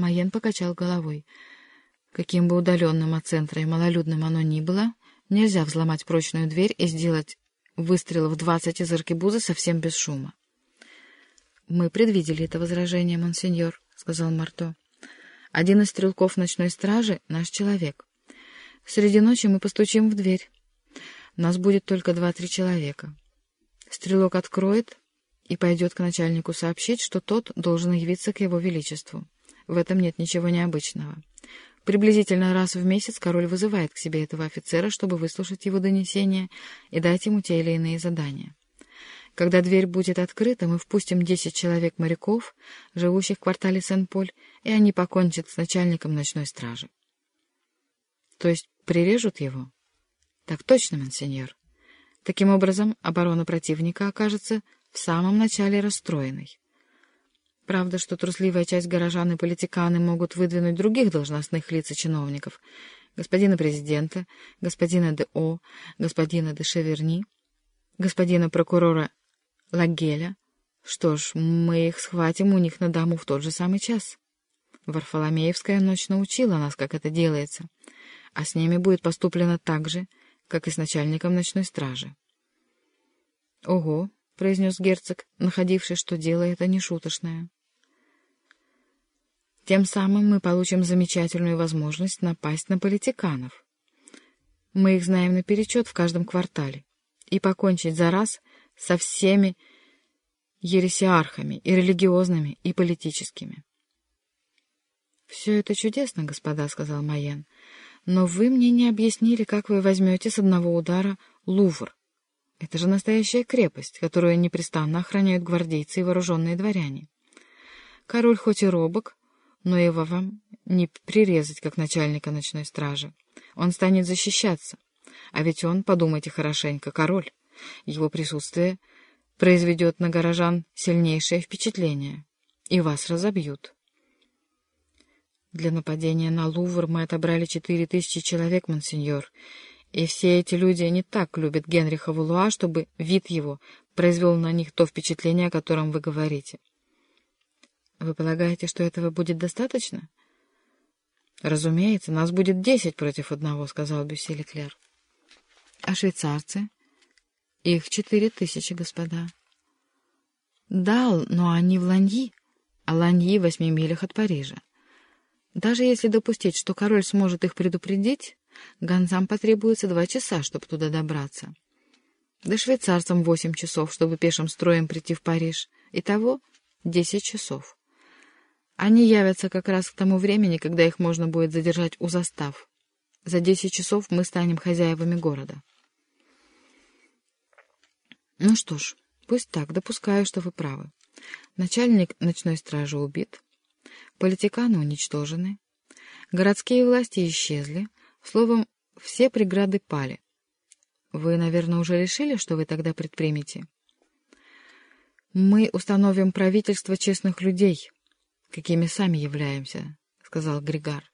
Майен покачал головой. Каким бы удаленным от центра и малолюдным оно ни было, нельзя взломать прочную дверь и сделать выстрелов двадцать из аркебузы совсем без шума. «Мы предвидели это возражение, монсеньор», — сказал Марто. «Один из стрелков ночной стражи — наш человек. Среди ночи мы постучим в дверь. Нас будет только два-три человека. Стрелок откроет и пойдет к начальнику сообщить, что тот должен явиться к его величеству. В этом нет ничего необычного. Приблизительно раз в месяц король вызывает к себе этого офицера, чтобы выслушать его донесения и дать ему те или иные задания. Когда дверь будет открыта, мы впустим десять человек-моряков, живущих в квартале Сен-Поль, и они покончат с начальником ночной стражи. То есть прирежут его? Так точно, монсеньор. Таким образом, оборона противника окажется в самом начале расстроенной. Правда, что трусливая часть горожан и политиканы могут выдвинуть других должностных лиц и чиновников, господина президента, господина де О, господина де Шеверни, господина прокурора Лагеля. Что ж, мы их схватим у них на дому в тот же самый час. Варфоломеевская ночь научила нас, как это делается, а с ними будет поступлено так же, как и с начальником ночной стражи. — Ого, — произнес герцог, находивший, что дело это нешуточное. Тем самым мы получим замечательную возможность напасть на политиканов. Мы их знаем наперечет в каждом квартале. И покончить за раз со всеми ересиархами, и религиозными, и политическими. «Все это чудесно, господа», — сказал Майен, — «но вы мне не объяснили, как вы возьмете с одного удара Лувр. Это же настоящая крепость, которую непрестанно охраняют гвардейцы и вооруженные дворяне. Король хоть и робок, но его вам не прирезать, как начальника ночной стражи. Он станет защищаться. А ведь он, подумайте хорошенько, король. Его присутствие произведет на горожан сильнейшее впечатление. И вас разобьют. Для нападения на Лувр мы отобрали четыре тысячи человек, монсеньор, и все эти люди не так любят Генриха Валуа, чтобы вид его произвел на них то впечатление, о котором вы говорите. Вы полагаете, что этого будет достаточно? Разумеется, нас будет десять против одного, сказал Бюсси Леклер. А швейцарцы? Их четыре тысячи, господа. Да, но они в Ланьи, а Ланьи в восьми милях от Парижа. Даже если допустить, что король сможет их предупредить, гонцам потребуется два часа, чтобы туда добраться. Да швейцарцам восемь часов, чтобы пешим строем прийти в Париж. Итого десять часов. Они явятся как раз к тому времени, когда их можно будет задержать у застав. За десять часов мы станем хозяевами города. Ну что ж, пусть так, допускаю, что вы правы. Начальник ночной стражи убит, политиканы уничтожены, городские власти исчезли, словом, все преграды пали. Вы, наверное, уже решили, что вы тогда предпримете? Мы установим правительство честных людей — какими сами являемся, — сказал Григар.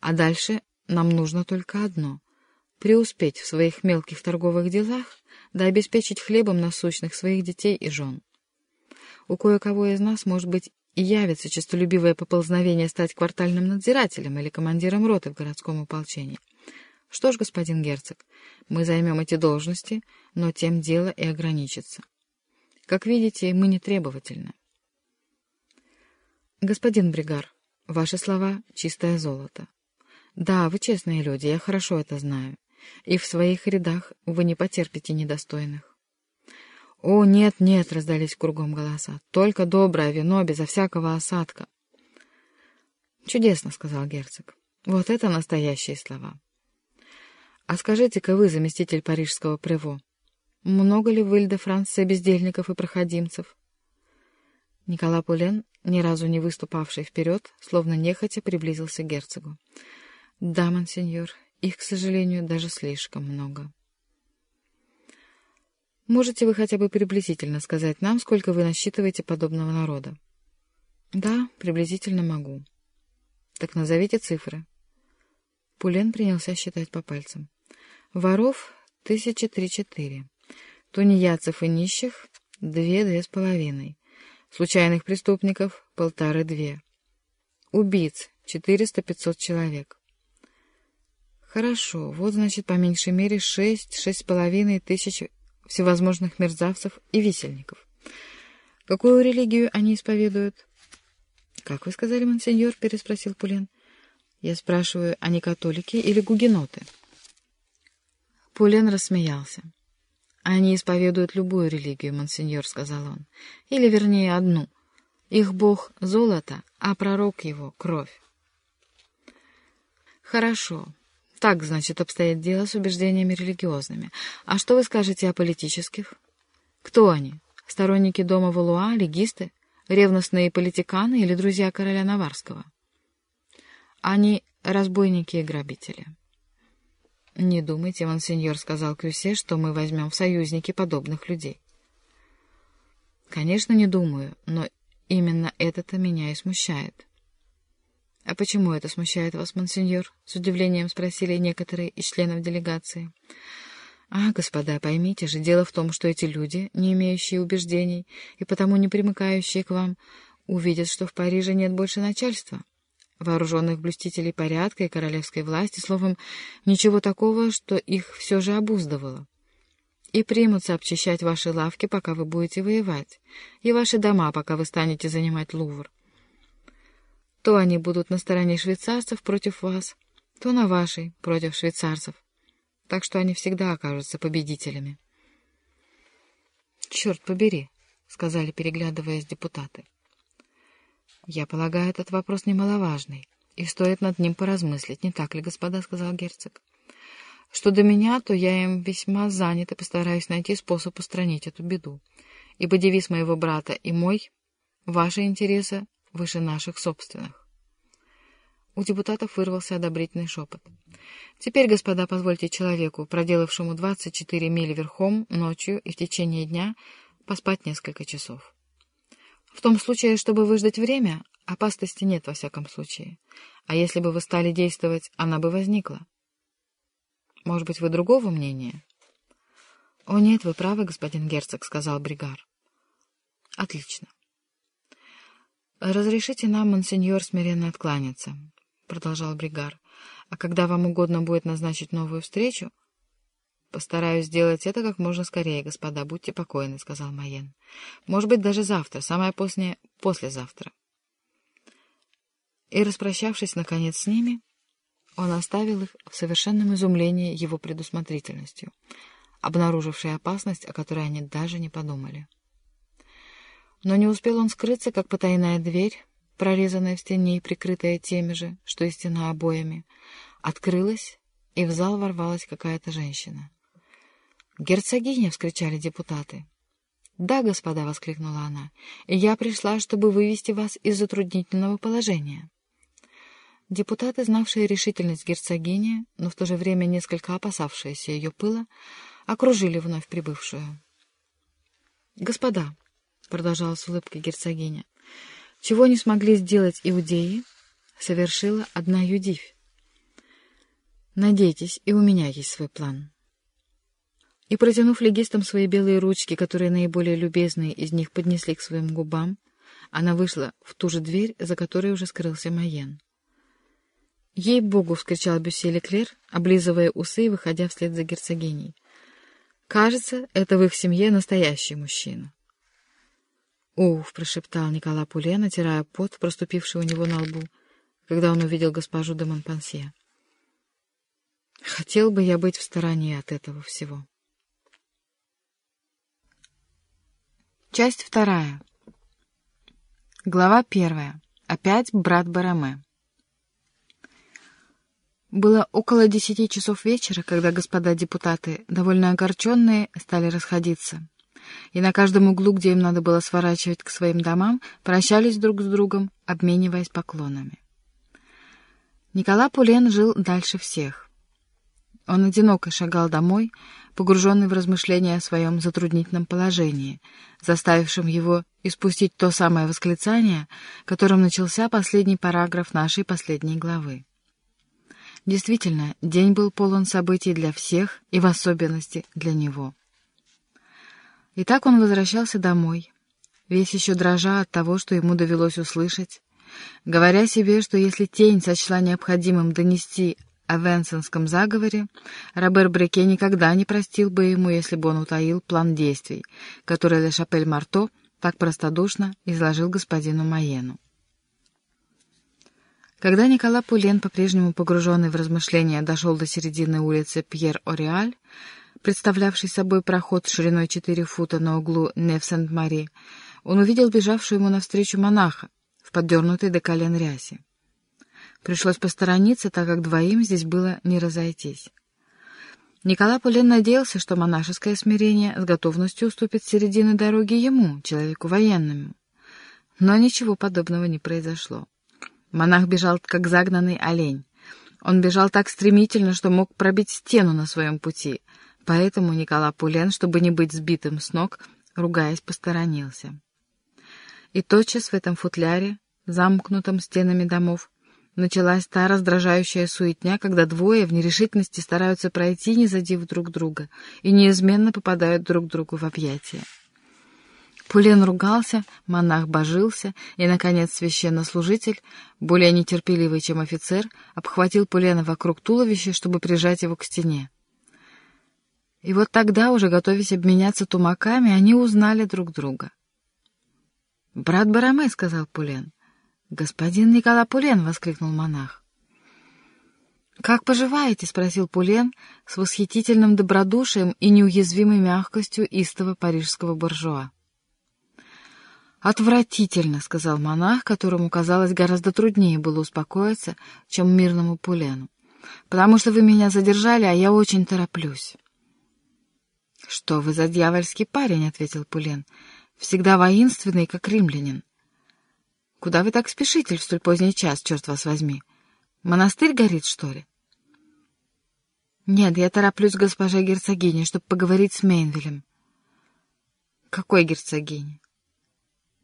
А дальше нам нужно только одно — преуспеть в своих мелких торговых делах да обеспечить хлебом насущных своих детей и жен. У кое-кого из нас, может быть, и явится честолюбивое поползновение стать квартальным надзирателем или командиром роты в городском ополчении. Что ж, господин герцог, мы займем эти должности, но тем дело и ограничится. Как видите, мы не требовательны. «Господин Бригар, ваши слова — чистое золото. Да, вы честные люди, я хорошо это знаю. И в своих рядах вы не потерпите недостойных». «О, нет, нет!» — раздались кругом голоса. «Только доброе вино, безо всякого осадка». «Чудесно!» — сказал герцог. «Вот это настоящие слова!» «А скажите-ка вы, заместитель парижского прево, много ли в Иль-де-Франце бездельников и проходимцев?» Никола Пулен, ни разу не выступавший вперед, словно нехотя приблизился к герцогу. — Да, монсеньор, их, к сожалению, даже слишком много. Можете вы хотя бы приблизительно сказать нам, сколько вы насчитываете подобного народа? — Да, приблизительно могу. — Так назовите цифры. Пулен принялся считать по пальцам. Воров — тысяча три-четыре. Тунеядцев и нищих — две-две с половиной случайных преступников — полторы-две. Убийц — 400-500 человек. Хорошо, вот, значит, по меньшей мере шесть-шесть с половиной тысяч всевозможных мерзавцев и висельников. Какую религию они исповедуют? — Как вы сказали, монсеньор? — переспросил Пулен. — Я спрашиваю, они католики или гугеноты? Пулен рассмеялся. — Они исповедуют любую религию, монсеньор, — сказал он. — Или, вернее, одну. Их бог — золото, а пророк его — кровь. — Хорошо. Так, значит, обстоит дело с убеждениями религиозными. А что вы скажете о политических? Кто они? Сторонники дома Валуа, легисты, ревностные политиканы или друзья короля Наварского? Они разбойники и грабители. «Не думайте, монсеньор», — сказал Крюсе, — «что мы возьмем в союзники подобных людей». «Конечно, не думаю, но именно это-то меня и смущает». «А почему это смущает вас, монсеньор?» — с удивлением спросили некоторые из членов делегации. «А, господа, поймите же, дело в том, что эти люди, не имеющие убеждений и потому не примыкающие к вам, увидят, что в Париже нет больше начальства, вооруженных блюстителей порядка и королевской власти, словом, ничего такого, что их все же обуздывало. И примутся обчищать ваши лавки, пока вы будете воевать, и ваши дома, пока вы станете занимать Лувр. То они будут на стороне швейцарцев против вас, то на вашей против швейцарцев. Так что они всегда окажутся победителями. «Черт побери», — сказали, переглядываясь депутаты. «Я полагаю, этот вопрос немаловажный, и стоит над ним поразмыслить, не так ли, господа?» — сказал герцог. «Что до меня, то я им весьма занят и постараюсь найти способ устранить эту беду, ибо девиз моего брата и мой — ваши интересы выше наших собственных. У депутатов вырвался одобрительный шепот. «Теперь, господа, позвольте человеку, проделавшему 24 мили верхом, ночью и в течение дня, поспать несколько часов. В том случае, чтобы выждать время, опасности нет во всяком случае. А если бы вы стали действовать, она бы возникла. Может быть, вы другого мнения?» «О нет, вы правы, господин герцог», — сказал Бригар. «Отлично. «Разрешите нам, монсеньор, смиренно откланяться», — продолжал Бригар. «А когда вам угодно будет назначить новую встречу...» «Постараюсь сделать это как можно скорее, господа, будьте покойны», — сказал Майен. «Может быть, даже завтра, самое позднее — послезавтра». И, распрощавшись, наконец, с ними, он оставил их в совершенном изумлении его предусмотрительностью, обнаружившей опасность, о которой они даже не подумали. Но не успел он скрыться, как потайная дверь, прорезанная в стене и прикрытая теми же, что и стена обоями, открылась, и в зал ворвалась какая-то женщина. «Герцогиня!» — вскричали депутаты. «Да, господа!» — воскликнула она. «И я пришла, чтобы вывести вас из затруднительного положения». Депутаты, знавшие решительность герцогини, но в то же время несколько опасавшиеся ее пыла, окружили вновь прибывшую. «Господа!» — продолжала с улыбкой герцогиня. «Чего не смогли сделать иудеи, совершила одна Юдивь. Надейтесь, и у меня есть свой план». И, протянув легистам свои белые ручки, которые наиболее любезные из них поднесли к своим губам, она вышла в ту же дверь, за которой уже скрылся Майен. «Ей-богу!» — вскричал Бюссе Леклер, облизывая усы и выходя вслед за герцогиней. «Кажется, это в их семье настоящий мужчина». «Уф!» — прошептал Никола Пуле, натирая пот, проступивший у него на лбу, когда он увидел госпожу де Монпансье. «Хотел бы я быть в стороне от этого всего». Часть вторая. Глава первая. Опять брат Бараме. Было около десяти часов вечера, когда господа депутаты, довольно огорченные, стали расходиться и на каждом углу, где им надо было сворачивать к своим домам, прощались друг с другом, обмениваясь поклонами. Никола Пулен жил дальше всех. Он одиноко шагал домой, погруженный в размышления о своем затруднительном положении, заставившем его испустить то самое восклицание, которым начался последний параграф нашей последней главы. Действительно, день был полон событий для всех и в особенности для него. И так он возвращался домой, весь еще дрожа от того, что ему довелось услышать, говоря себе, что если тень сочла необходимым донести о Венсенском заговоре, Робер Бреке никогда не простил бы ему, если бы он утаил план действий, который Ле Шапель Марто так простодушно изложил господину Майену. Когда Никола Пулен, по-прежнему погруженный в размышления, дошел до середины улицы Пьер-Ореаль, представлявший собой проход шириной 4 фута на углу Нев-Сент-Мари, он увидел бежавшую ему навстречу монаха в поддернутой до колен рясе. Пришлось посторониться, так как двоим здесь было не разойтись. Николай Пулен надеялся, что монашеское смирение с готовностью уступит середины дороги ему, человеку военному. Но ничего подобного не произошло. Монах бежал, как загнанный олень. Он бежал так стремительно, что мог пробить стену на своем пути. Поэтому Николай Пулен, чтобы не быть сбитым с ног, ругаясь, посторонился. И тотчас в этом футляре, замкнутом стенами домов, началась та раздражающая суетня, когда двое в нерешительности стараются пройти, не задев друг друга, и неизменно попадают друг другу в объятия. Пулен ругался, монах божился, и, наконец, священнослужитель, более нетерпеливый, чем офицер, обхватил Пулена вокруг туловища, чтобы прижать его к стене. И вот тогда, уже готовясь обменяться тумаками, они узнали друг друга. «Брат Бараме», — сказал Пулен. «Господин Никола Пулен!» — воскликнул монах. «Как поживаете?» — спросил Пулен с восхитительным добродушием и неуязвимой мягкостью истого парижского буржуа. «Отвратительно», — сказал монах, которому, казалось, гораздо труднее было успокоиться, чем мирному Пулену, «потому что вы меня задержали, а я очень тороплюсь». «Что вы за дьявольский парень?» — ответил Пулен. «Всегда воинственный, как римлянин». «Куда вы так спешите в столь поздний час, черт вас возьми? Монастырь горит, что ли?» «Нет, я тороплюсь к госпоже герцогине, чтобы поговорить с Мейнвилем». «Какой герцогине?»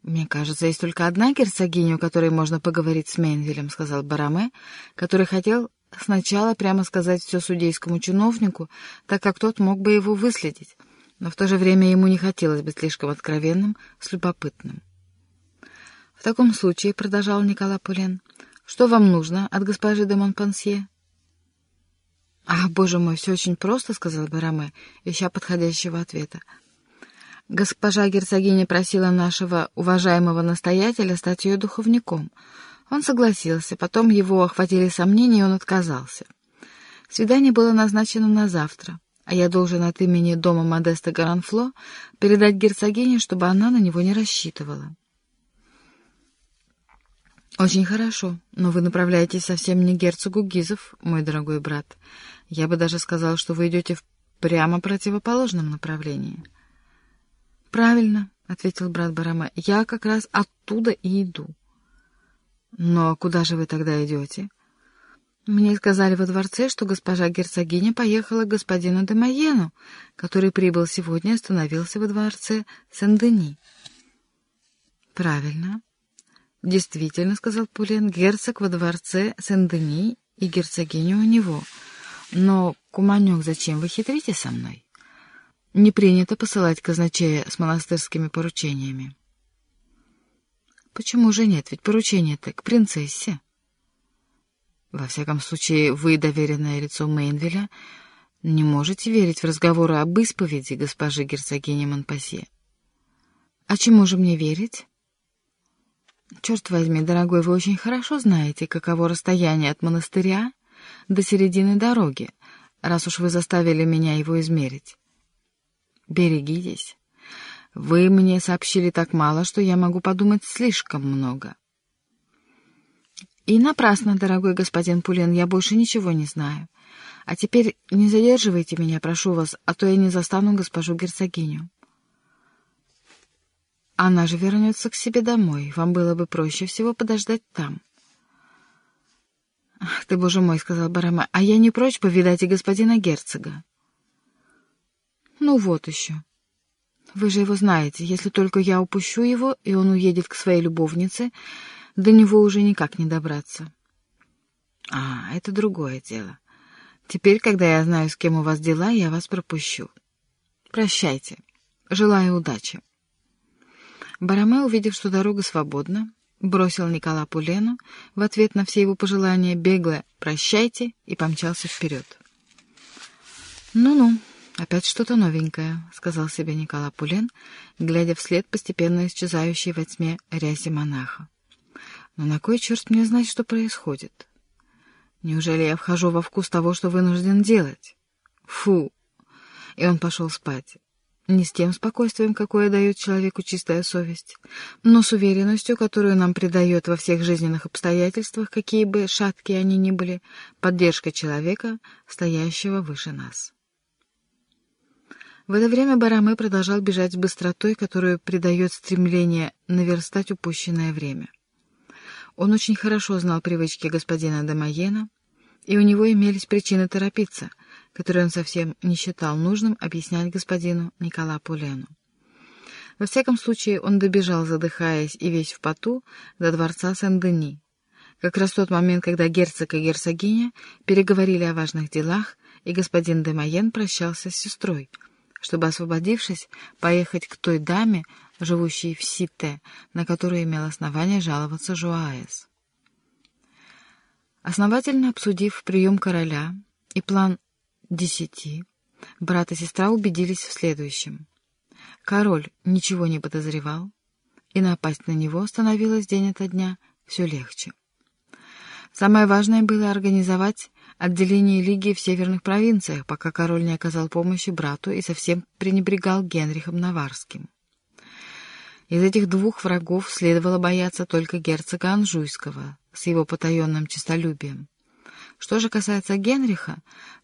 «Мне кажется, есть только одна герцогиня, у которой можно поговорить с Менвилем», — сказал Бараме, который хотел сначала прямо сказать все судейскому чиновнику, так как тот мог бы его выследить, но в то же время ему не хотелось быть слишком откровенным с любопытным. «В таком случае», — продолжал Николай Пулен, — «что вам нужно от госпожи де Монпансье?» «Ах, боже мой, все очень просто», — сказал Бараме, ища подходящего ответа. Госпожа герцогиня просила нашего уважаемого настоятеля стать ее духовником. Он согласился, потом его охватили сомнения, и он отказался. Свидание было назначено на завтра, а я должен от имени дома Модеста Гаранфло передать герцогине, чтобы она на него не рассчитывала. «Очень хорошо, но вы направляетесь совсем не герцогу Гизов, мой дорогой брат. Я бы даже сказал, что вы идете в прямо противоположном направлении». «Правильно», — ответил брат Барама, — «я как раз оттуда и иду». «Но куда же вы тогда идете?» «Мне сказали во дворце, что госпожа герцогиня поехала к господину Демайену, который прибыл сегодня и остановился во дворце Сен-Дени». «Правильно. Действительно, — сказал Пулен, — герцог во дворце Сен-Дени и герцогиня у него. Но, куманек, зачем вы хитрите со мной?» Не принято посылать казначея с монастырскими поручениями. Почему же нет? Ведь поручение-то к принцессе. Во всяком случае, вы, доверенное лицо Мейнвеля, не можете верить в разговоры об исповеди госпожи герцогини Монпасье. А чему же мне верить? Черт возьми, дорогой, вы очень хорошо знаете, каково расстояние от монастыря до середины дороги, раз уж вы заставили меня его измерить. Берегитесь. Вы мне сообщили так мало, что я могу подумать слишком много. И напрасно, дорогой господин Пулен, я больше ничего не знаю. А теперь не задерживайте меня, прошу вас, а то я не застану госпожу герцогиню. Она же вернется к себе домой. Вам было бы проще всего подождать там. «Ах ты, боже мой!» — сказал Барама. «А я не прочь повидать и господина герцога». Ну вот еще. Вы же его знаете, если только я упущу его, и он уедет к своей любовнице, до него уже никак не добраться. А, это другое дело. Теперь, когда я знаю, с кем у вас дела, я вас пропущу. Прощайте. Желаю удачи. Бараме, увидев, что дорога свободна, бросил Никола Пулену в ответ на все его пожелания бегло «прощайте» и помчался вперед. «Ну-ну, опять что-то новенькое», — сказал себе Никола Пулен, глядя вслед постепенно исчезающей во тьме ряси монаха. «Но на кой черт мне знать, что происходит? Неужели я вхожу во вкус того, что вынужден делать? Фу!» И он пошел спать. Не с тем спокойствием, какое дает человеку чистая совесть, но с уверенностью, которую нам придает во всех жизненных обстоятельствах, какие бы шаткие они ни были, поддержка человека, стоящего выше нас. В это время Бараме продолжал бежать с быстротой, которую придает стремление наверстать упущенное время. Он очень хорошо знал привычки господина Дамаена, и у него имелись причины торопиться — который он совсем не считал нужным объяснять господину Никола Пулену. Во всяком случае, он добежал, задыхаясь и весь в поту, до дворца Сен-Дени. Как раз тот момент, когда герцог и герцогиня переговорили о важных делах, и господин де Майен прощался с сестрой, чтобы, освободившись, поехать к той даме, живущей в Сите, на которую имел основание жаловаться Жуаэс. Основательно обсудив прием короля и план десяти, брат и сестра убедились в следующем. Король ничего не подозревал, и напасть на него становилось день ото дня все легче. Самое важное было организовать отделение Лиги в северных провинциях, пока король не оказал помощи брату и совсем пренебрегал Генрихом Наварским. Из этих двух врагов следовало бояться только герцога Анжуйского с его потаенным честолюбием. Что же касается Генриха,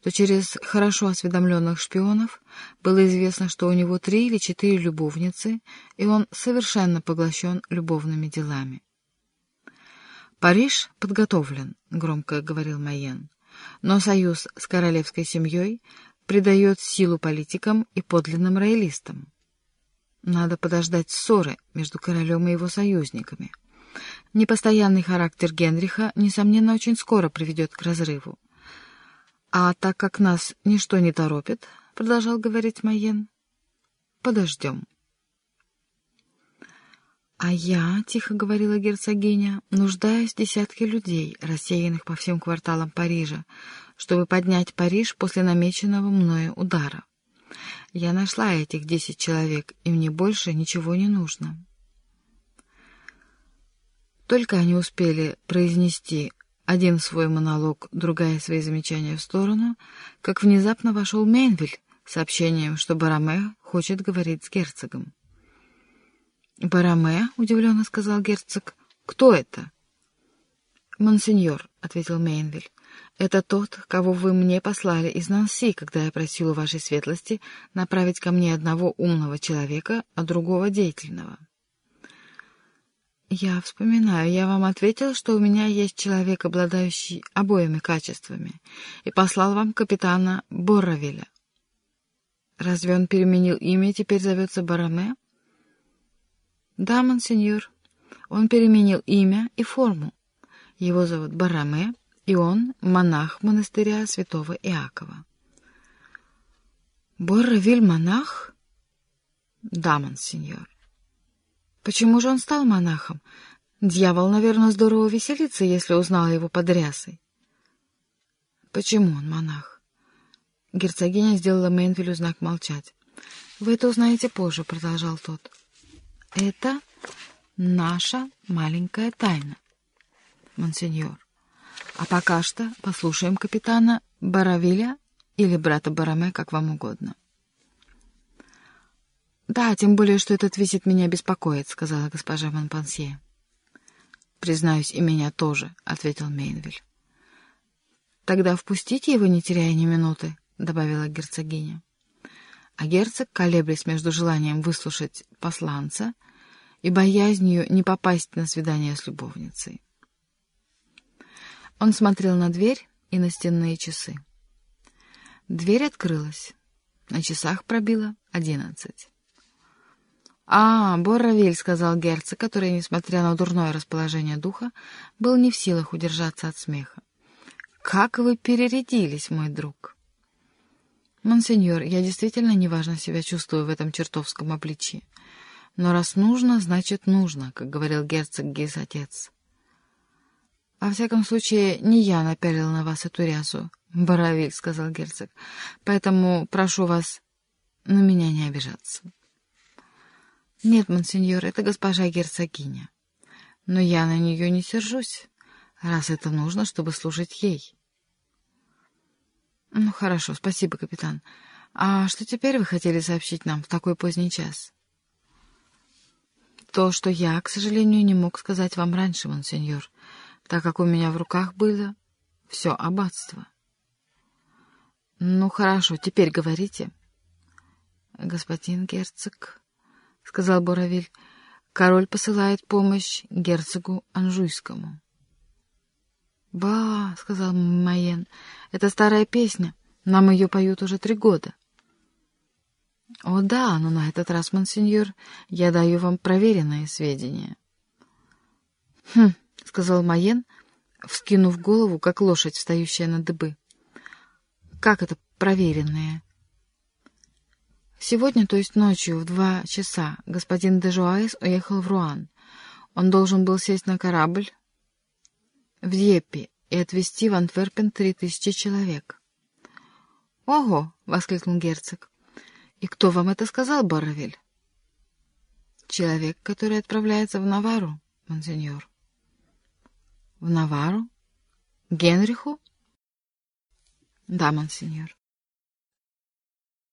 то через хорошо осведомленных шпионов было известно, что у него три или четыре любовницы, и он совершенно поглощен любовными делами. «Париж подготовлен», — громко говорил Майен, «но союз с королевской семьей придает силу политикам и подлинным роялистам. Надо подождать ссоры между королем и его союзниками». Непостоянный характер Генриха, несомненно, очень скоро приведет к разрыву. «А так как нас ничто не торопит», — продолжал говорить Майен, — «подождем». «А я, — тихо говорила герцогиня, — нуждаюсь в десятке людей, рассеянных по всем кварталам Парижа, чтобы поднять Париж после намеченного мною удара. Я нашла этих десять человек, и мне больше ничего не нужно». Только они успели произнести один свой монолог, другая свои замечания в сторону, как внезапно вошел Мейнвиль с сообщением, что Бараме хочет говорить с герцогом. «Бараме?» — удивленно сказал герцог. «Кто это?» «Монсеньор», — ответил Мейнвиль. «Это тот, кого вы мне послали из Нанси, когда я просил у вашей светлости направить ко мне одного умного человека, а другого деятельного». «Я вспоминаю, я вам ответил, что у меня есть человек, обладающий обоими качествами, и послал вам капитана Борровеля. Разве он переменил имя и теперь зовется Бараме?» «Да, монсеньор, он переменил имя и форму. Его зовут Бараме, и он монах монастыря святого Иакова». «Борровель монах?» «Да, монсеньор». Почему же он стал монахом? Дьявол, наверное, здорово веселится, если узнал его под рясой. Почему он монах? Герцогиня сделала Мейнвилю знак молчать. «Вы это узнаете позже», — продолжал тот. «Это наша маленькая тайна, монсеньор. А пока что послушаем капитана Баравиля или брата Бараме, как вам угодно». «Да, тем более, что этот визит меня беспокоит», — сказала госпожа Монпансье. «Признаюсь, и меня тоже», — ответил Мейнвиль. «Тогда впустите его, не теряя ни минуты», — добавила герцогиня. А герцог, колеблясь между желанием выслушать посланца и боязнью не попасть на свидание с любовницей. Он смотрел на дверь и на стенные часы. Дверь открылась. На часах пробило одиннадцать. «А, Борровиль», — сказал герцог, который, несмотря на дурное расположение духа, был не в силах удержаться от смеха. «Как вы перерядились, мой друг!» «Монсеньор, я действительно неважно себя чувствую в этом чертовском обличье. Но раз нужно, значит нужно, как говорил герцог Гиз отец. «Во всяком случае, не я напялил на вас эту рясу, Боровиль», — сказал герцог. «Поэтому прошу вас на меня не обижаться». «Нет, монсеньор, это госпожа герцогиня. Но я на нее не сержусь, раз это нужно, чтобы служить ей». «Ну, хорошо, спасибо, капитан. А что теперь вы хотели сообщить нам в такой поздний час?» «То, что я, к сожалению, не мог сказать вам раньше, монсеньор, так как у меня в руках было все аббатство». «Ну, хорошо, теперь говорите». «Господин герцог», — сказал Боровиль, — «король посылает помощь герцогу Анжуйскому». «Ба», — сказал Майен, — «это старая песня. Нам ее поют уже три года». «О да, но на этот раз, монсеньор, я даю вам проверенные сведения». «Хм», — сказал Майен, вскинув голову, как лошадь, встающая на дыбы. «Как это проверенные?» «Сегодня, то есть ночью, в два часа, господин де Жуаез уехал в Руан. Он должен был сесть на корабль в Дьеппе и отвезти в Антверпен три тысячи человек». «Ого!» — воскликнул герцог. «И кто вам это сказал, Боровель?» «Человек, который отправляется в Навару, монсеньор». «В Навару? Генриху?» «Да, монсеньор».